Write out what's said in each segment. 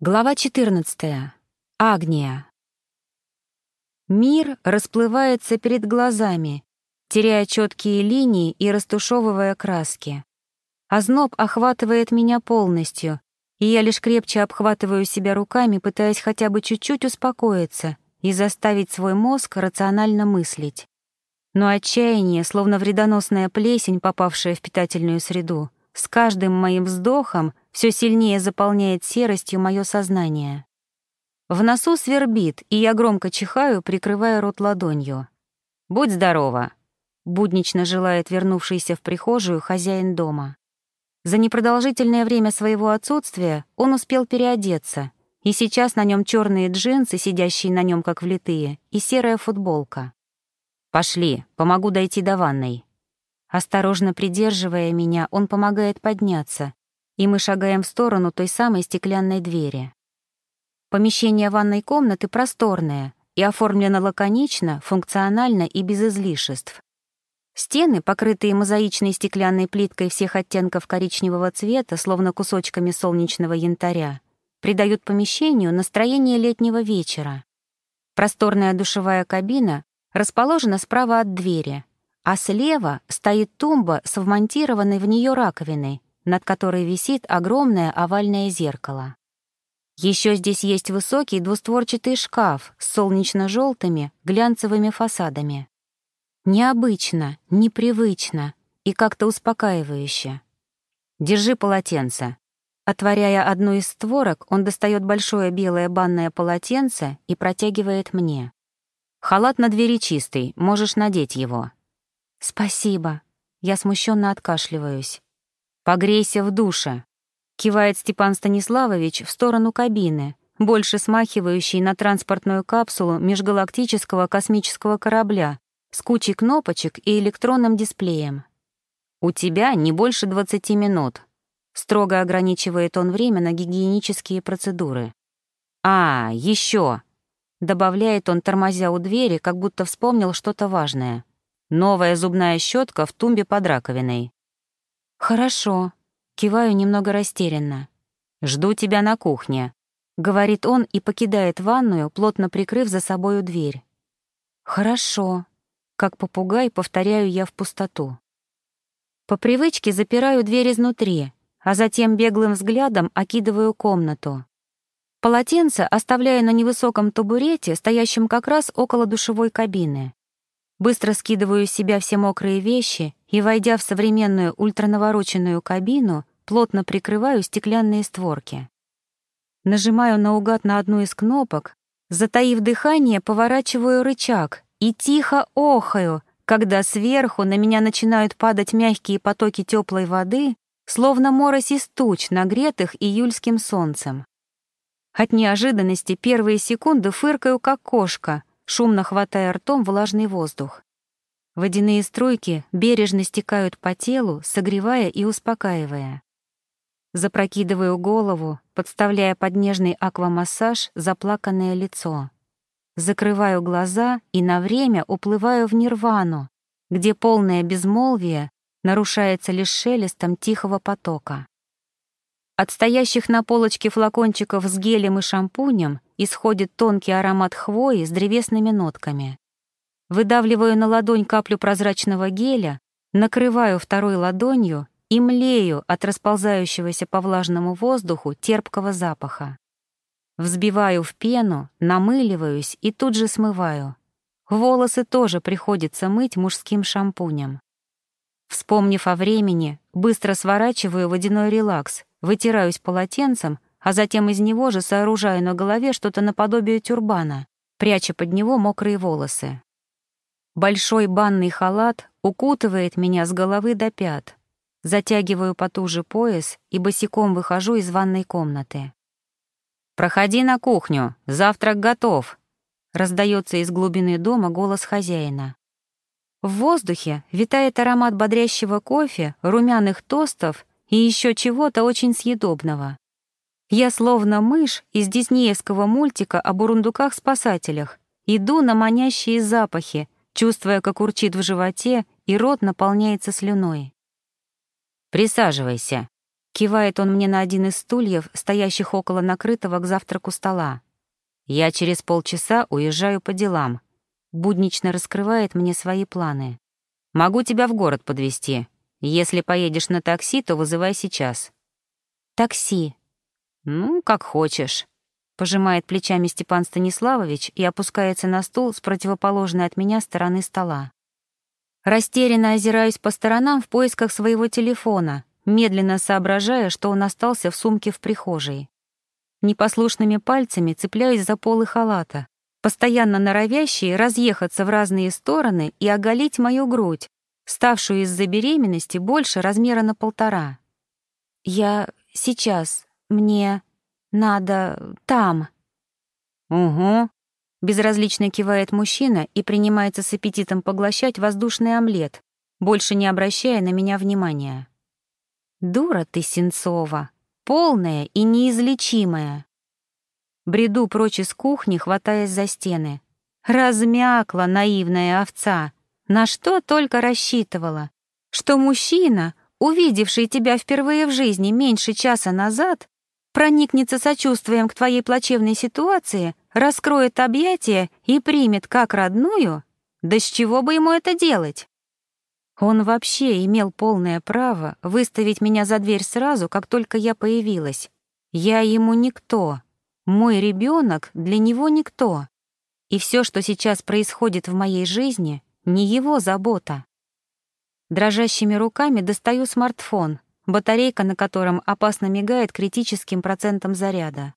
Глава 14. Агния. Мир расплывается перед глазами, теряя четкие линии и растушевывая краски. Озноб охватывает меня полностью, и я лишь крепче обхватываю себя руками, пытаясь хотя бы чуть-чуть успокоиться и заставить свой мозг рационально мыслить. Но отчаяние, словно вредоносная плесень, попавшая в питательную среду, с каждым моим вздохом все сильнее заполняет серостью мое сознание. В носу свербит, и я громко чихаю, прикрывая рот ладонью. «Будь здорова!» — буднично желает вернувшийся в прихожую хозяин дома. За непродолжительное время своего отсутствия он успел переодеться, и сейчас на нем черные джинсы, сидящие на нем как влитые, и серая футболка. «Пошли, помогу дойти до ванной». Осторожно придерживая меня, он помогает подняться, и мы шагаем в сторону той самой стеклянной двери. Помещение ванной комнаты просторное и оформлено лаконично, функционально и без излишеств. Стены, покрытые мозаичной стеклянной плиткой всех оттенков коричневого цвета, словно кусочками солнечного янтаря, придают помещению настроение летнего вечера. Просторная душевая кабина расположена справа от двери, а слева стоит тумба с вмонтированной в нее раковиной, над которой висит огромное овальное зеркало. Еще здесь есть высокий двустворчатый шкаф с солнечно-желтыми глянцевыми фасадами. Необычно, непривычно и как-то успокаивающе. «Держи полотенце». Отворяя одну из створок, он достает большое белое банное полотенце и протягивает мне. «Халат на двери чистый, можешь надеть его». «Спасибо». Я смущенно откашливаюсь. «Погрейся в душе», — кивает Степан Станиславович в сторону кабины, больше смахивающей на транспортную капсулу межгалактического космического корабля с кучей кнопочек и электронным дисплеем. «У тебя не больше 20 минут», — строго ограничивает он время на гигиенические процедуры. «А, еще», — добавляет он, тормозя у двери, как будто вспомнил что-то важное. «Новая зубная щетка в тумбе под раковиной». «Хорошо», — киваю немного растерянно. «Жду тебя на кухне», — говорит он и покидает ванную, плотно прикрыв за собою дверь. «Хорошо», — как попугай повторяю я в пустоту. По привычке запираю дверь изнутри, а затем беглым взглядом окидываю комнату. Полотенце оставляю на невысоком табурете, стоящем как раз около душевой кабины. Быстро скидываю с себя все мокрые вещи и, войдя в современную ультранавороченную кабину, плотно прикрываю стеклянные створки. Нажимаю наугад на одну из кнопок, затаив дыхание, поворачиваю рычаг и тихо охаю, когда сверху на меня начинают падать мягкие потоки теплой воды, словно морось из туч, нагретых июльским солнцем. От неожиданности первые секунды фыркаю, как кошка, шумно хватая ртом влажный воздух. Водяные струйки бережно стекают по телу, согревая и успокаивая. Запрокидываю голову, подставляя под нежный аквамассаж заплаканное лицо. Закрываю глаза и на время уплываю в нирвану, где полное безмолвие нарушается лишь шелестом тихого потока. От стоящих на полочке флакончиков с гелем и шампунем исходит тонкий аромат хвои с древесными нотками. Выдавливаю на ладонь каплю прозрачного геля, накрываю второй ладонью и млею от расползающегося по влажному воздуху терпкого запаха. Взбиваю в пену, намыливаюсь и тут же смываю. Волосы тоже приходится мыть мужским шампунем. Вспомнив о времени, быстро сворачиваю водяной релакс, вытираюсь полотенцем, а затем из него же сооружаю на голове что-то наподобие тюрбана, пряча под него мокрые волосы. Большой банный халат укутывает меня с головы до пят. Затягиваю потуже пояс и босиком выхожу из ванной комнаты. «Проходи на кухню, завтрак готов», — раздается из глубины дома голос хозяина. В воздухе витает аромат бодрящего кофе, румяных тостов и еще чего-то очень съедобного. Я словно мышь из диснеевского мультика о бурундуках-спасателях, иду на манящие запахи, чувствуя, как урчит в животе, и рот наполняется слюной. «Присаживайся», Кивает он мне на один из стульев, стоящих около накрытого к завтраку стола. Я через полчаса уезжаю по делам. Буднично раскрывает мне свои планы. Могу тебя в город подвезти. Если поедешь на такси, то вызывай сейчас. Такси. Ну, как хочешь. Пожимает плечами Степан Станиславович и опускается на стул с противоположной от меня стороны стола. Растерянно озираюсь по сторонам в поисках своего телефона, медленно соображая, что он остался в сумке в прихожей. Непослушными пальцами цепляюсь за полы халата, постоянно норовящие разъехаться в разные стороны и оголить мою грудь, ставшую из-за беременности больше размера на полтора. «Я сейчас, мне надо там». «Угу», — безразлично кивает мужчина и принимается с аппетитом поглощать воздушный омлет, больше не обращая на меня внимания. «Дура ты, Сенцова, полная и неизлечимая». Бреду прочь из кухни, хватаясь за стены. Размякла наивная овца. На что только рассчитывала. Что мужчина, увидевший тебя впервые в жизни меньше часа назад, проникнется сочувствием к твоей плачевной ситуации, раскроет объятия и примет как родную? Да с чего бы ему это делать? Он вообще имел полное право выставить меня за дверь сразу, как только я появилась. Я ему никто. Мой ребенок для него никто. И все, что сейчас происходит в моей жизни, не его забота. Дрожащими руками достаю смартфон, батарейка на котором опасно мигает критическим процентом заряда.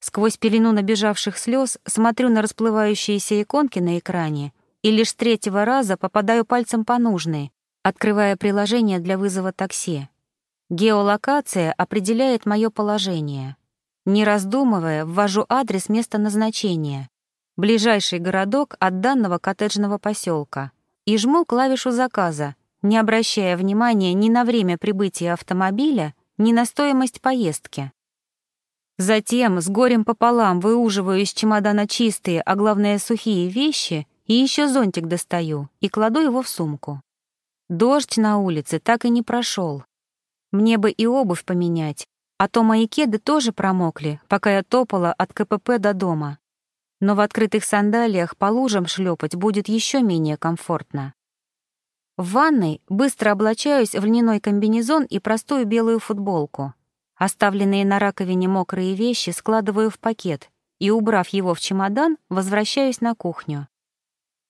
Сквозь пелену набежавших слез смотрю на расплывающиеся иконки на экране и лишь с третьего раза попадаю пальцем по нужной, открывая приложение для вызова такси. Геолокация определяет мое положение. Не раздумывая, ввожу адрес места назначения, ближайший городок от данного коттеджного поселка, и жму клавишу заказа, не обращая внимания ни на время прибытия автомобиля, ни на стоимость поездки. Затем с горем пополам выуживаю из чемодана чистые, а главное сухие вещи и еще зонтик достаю и кладу его в сумку. Дождь на улице так и не прошел. Мне бы и обувь поменять, а то мои кеды тоже промокли, пока я топала от КПП до дома. Но в открытых сандалиях по лужам шлепать будет еще менее комфортно. В ванной быстро облачаюсь в льняной комбинезон и простую белую футболку. Оставленные на раковине мокрые вещи складываю в пакет и, убрав его в чемодан, возвращаюсь на кухню.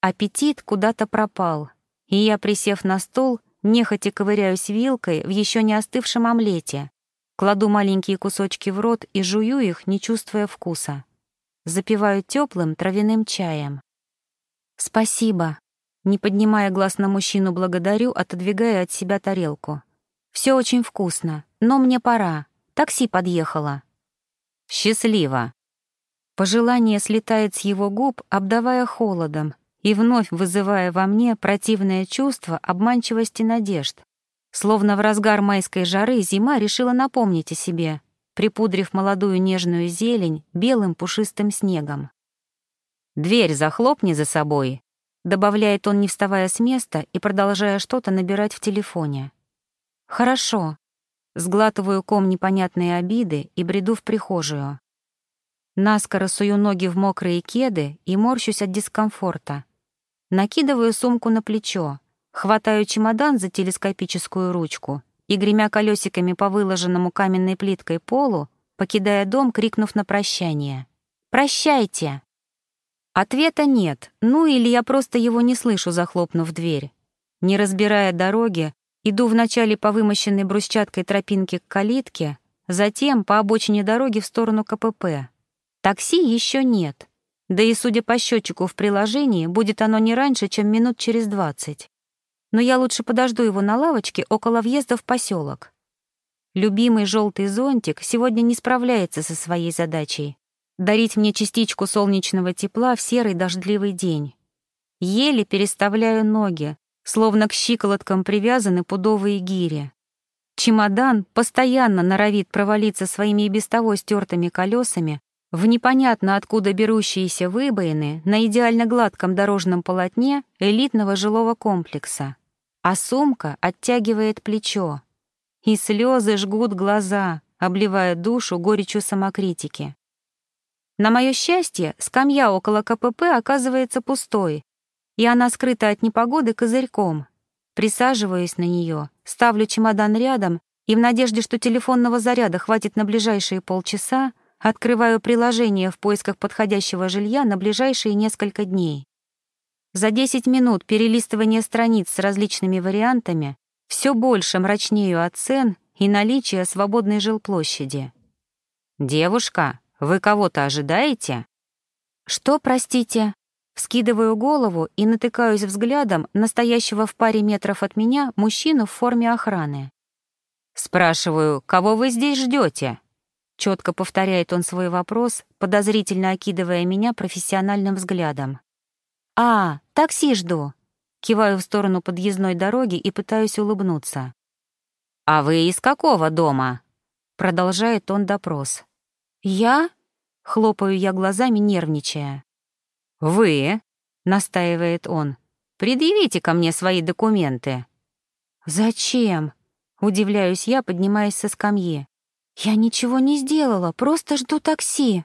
Аппетит куда-то пропал, и я, присев на стол, нехотя ковыряюсь вилкой в еще не остывшем омлете, кладу маленькие кусочки в рот и жую их, не чувствуя вкуса. Запиваю теплым травяным чаем. «Спасибо», не поднимая глаз на мужчину, благодарю, отодвигая от себя тарелку. Все очень вкусно, но мне пора. Такси подъехало». «Счастливо». Пожелание слетает с его губ, обдавая холодом и вновь вызывая во мне противное чувство обманчивости надежд. Словно в разгар майской жары зима решила напомнить о себе, припудрив молодую нежную зелень белым пушистым снегом. «Дверь захлопни за собой», Добавляет он, не вставая с места и продолжая что-то набирать в телефоне. «Хорошо». Сглатываю ком непонятные обиды и бреду в прихожую. Наскоро сую ноги в мокрые кеды и морщусь от дискомфорта. Накидываю сумку на плечо, хватаю чемодан за телескопическую ручку и, гремя колесиками по выложенному каменной плиткой полу, покидая дом, крикнув на прощание. «Прощайте!» Ответа нет, ну или я просто его не слышу, захлопнув дверь. Не разбирая дороги, иду вначале по вымощенной брусчаткой тропинке к калитке, затем по обочине дороги в сторону КПП. Такси еще нет. Да и, судя по счетчику в приложении, будет оно не раньше, чем минут через двадцать. Но я лучше подожду его на лавочке около въезда в поселок. Любимый желтый зонтик сегодня не справляется со своей задачей дарить мне частичку солнечного тепла в серый дождливый день. Еле переставляю ноги, словно к щиколоткам привязаны пудовые гири. Чемодан постоянно норовит провалиться своими и без того стертыми колесами в непонятно откуда берущиеся выбоины на идеально гладком дорожном полотне элитного жилого комплекса, а сумка оттягивает плечо. и слезы жгут глаза, обливая душу горечью самокритики. На мое счастье, скамья около КПП оказывается пустой, и она скрыта от непогоды козырьком. Присаживаюсь на нее, ставлю чемодан рядом и в надежде, что телефонного заряда хватит на ближайшие полчаса, открываю приложение в поисках подходящего жилья на ближайшие несколько дней. За 10 минут перелистывания страниц с различными вариантами все больше мрачнею от цен и наличия свободной жилплощади. «Девушка, вы кого-то ожидаете?» «Что, простите?» Вскидываю голову и натыкаюсь взглядом настоящего в паре метров от меня мужчину в форме охраны. «Спрашиваю, кого вы здесь ждете? Четко повторяет он свой вопрос, подозрительно окидывая меня профессиональным взглядом. «А, такси жду!» Киваю в сторону подъездной дороги и пытаюсь улыбнуться. «А вы из какого дома?» Продолжает он допрос. «Я?» — хлопаю я глазами, нервничая. «Вы?» — настаивает он. «Предъявите ко мне свои документы». «Зачем?» — удивляюсь я, поднимаясь со скамьи. «Я ничего не сделала, просто жду такси».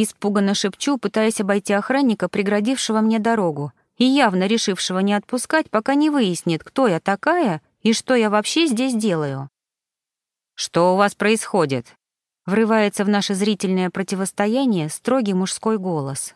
Испуганно шепчу, пытаясь обойти охранника, преградившего мне дорогу, и явно решившего не отпускать, пока не выяснит, кто я такая и что я вообще здесь делаю. «Что у вас происходит?» Врывается в наше зрительное противостояние строгий мужской голос.